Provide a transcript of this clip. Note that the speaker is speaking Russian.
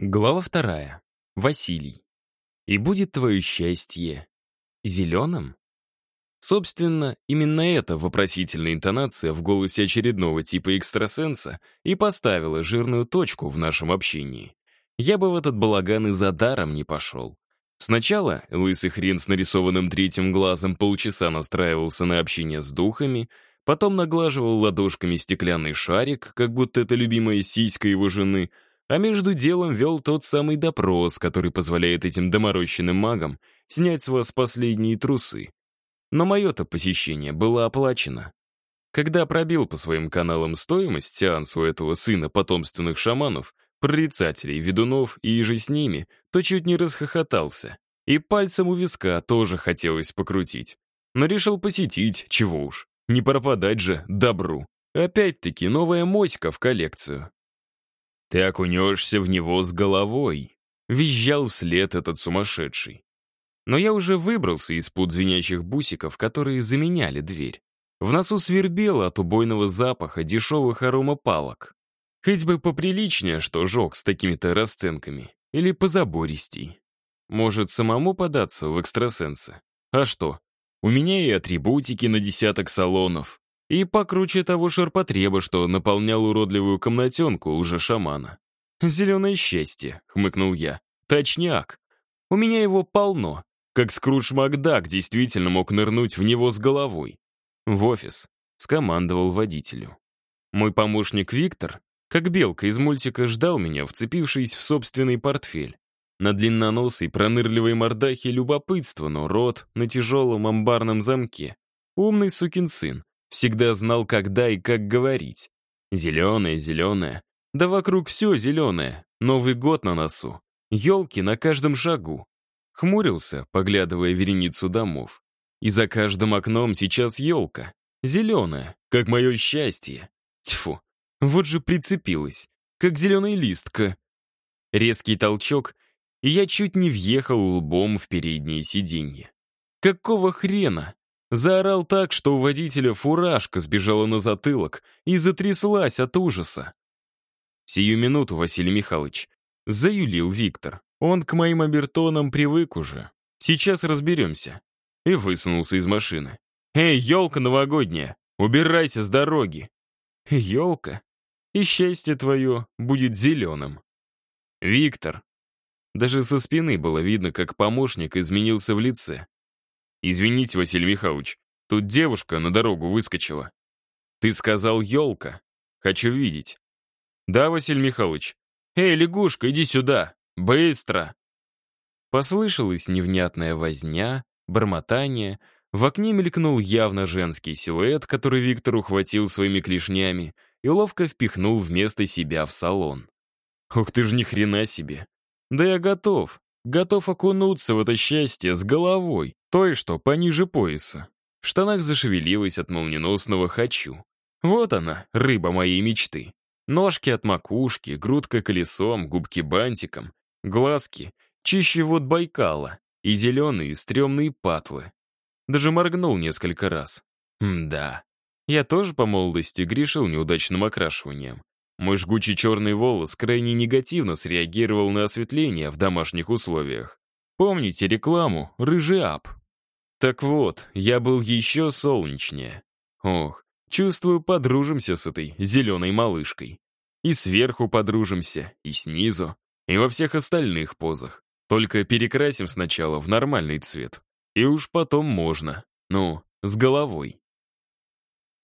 Глава вторая. Василий. «И будет твое счастье зеленым?» Собственно, именно эта вопросительная интонация в голосе очередного типа экстрасенса и поставила жирную точку в нашем общении. Я бы в этот балаган и за даром не пошел. Сначала лысый хрен с нарисованным третьим глазом полчаса настраивался на общение с духами, потом наглаживал ладошками стеклянный шарик, как будто это любимая сиська его жены — а между делом вел тот самый допрос, который позволяет этим доморощенным магам снять с вас последние трусы. Но мое-то посещение было оплачено. Когда пробил по своим каналам стоимость сеанса у этого сына потомственных шаманов, прорицателей, ведунов и же с ними, то чуть не расхохотался. И пальцем у виска тоже хотелось покрутить. Но решил посетить, чего уж. Не пропадать же добру. Опять-таки новая моська в коллекцию. «Ты окунешься в него с головой», — визжал вслед этот сумасшедший. Но я уже выбрался из-под звенящих бусиков, которые заменяли дверь. В носу свербело от убойного запаха дешевых аромапалок. Хоть бы поприличнее, что жег с такими-то расценками. Или позабористей. Может, самому податься в экстрасенсы? А что? У меня и атрибутики на десяток салонов, и покруче того ширпотреба, что наполнял уродливую комнатенку уже шамана. «Зеленое счастье», — хмыкнул я. «Точняк. У меня его полно. Как Скрудж Макдак действительно мог нырнуть в него с головой». В офис скомандовал водителю. Мой помощник Виктор, как белка из мультика, ждал меня, вцепившись в собственный портфель. На длинноносой, пронырливой мордахе любопытство, но рот на тяжелом амбарном замке. Умный сукин сын. Всегда знал, когда и как говорить. Зеленое, зеленое. Да вокруг все зеленое. Новый год на носу. Елки на каждом шагу. Хмурился, поглядывая вереницу домов. И за каждым окном сейчас елка. Зеленая, как мое счастье. Тьфу, вот же прицепилась, как зеленый листка. Резкий толчок, и я чуть не въехал лбом в переднее сиденье. Какого хрена? Заорал так, что у водителя фуражка сбежала на затылок и затряслась от ужаса. «Сию минуту, Василий Михайлович», — заюлил Виктор. «Он к моим обертонам привык уже. Сейчас разберемся». И высунулся из машины. «Эй, елка новогодняя, убирайся с дороги!» «Елка, и счастье твое будет зеленым». «Виктор». Даже со спины было видно, как помощник изменился в лице. «Извините, Василий Михайлович, тут девушка на дорогу выскочила». «Ты сказал елка. Хочу видеть». «Да, Василий Михайлович. Эй, лягушка, иди сюда! Быстро!» Послышалась невнятная возня, бормотание. В окне мелькнул явно женский силуэт, который Виктор ухватил своими клешнями и ловко впихнул вместо себя в салон. «Ух ты ж ни хрена себе! Да я готов, готов окунуться в это счастье с головой, той, что пониже пояса. В штанах зашевелилась от молниеносного «хочу». Вот она, рыба моей мечты. Ножки от макушки, грудка колесом, губки бантиком, глазки, чище вод Байкала и зеленые стрёмные патлы. Даже моргнул несколько раз. да. Я тоже по молодости грешил неудачным окрашиванием. Мой жгучий черный волос крайне негативно среагировал на осветление в домашних условиях. Помните рекламу «Рыжий ап»? Так вот, я был еще солнечнее. Ох, чувствую, подружимся с этой зеленой малышкой. И сверху подружимся, и снизу, и во всех остальных позах. Только перекрасим сначала в нормальный цвет. И уж потом можно. Ну, с головой.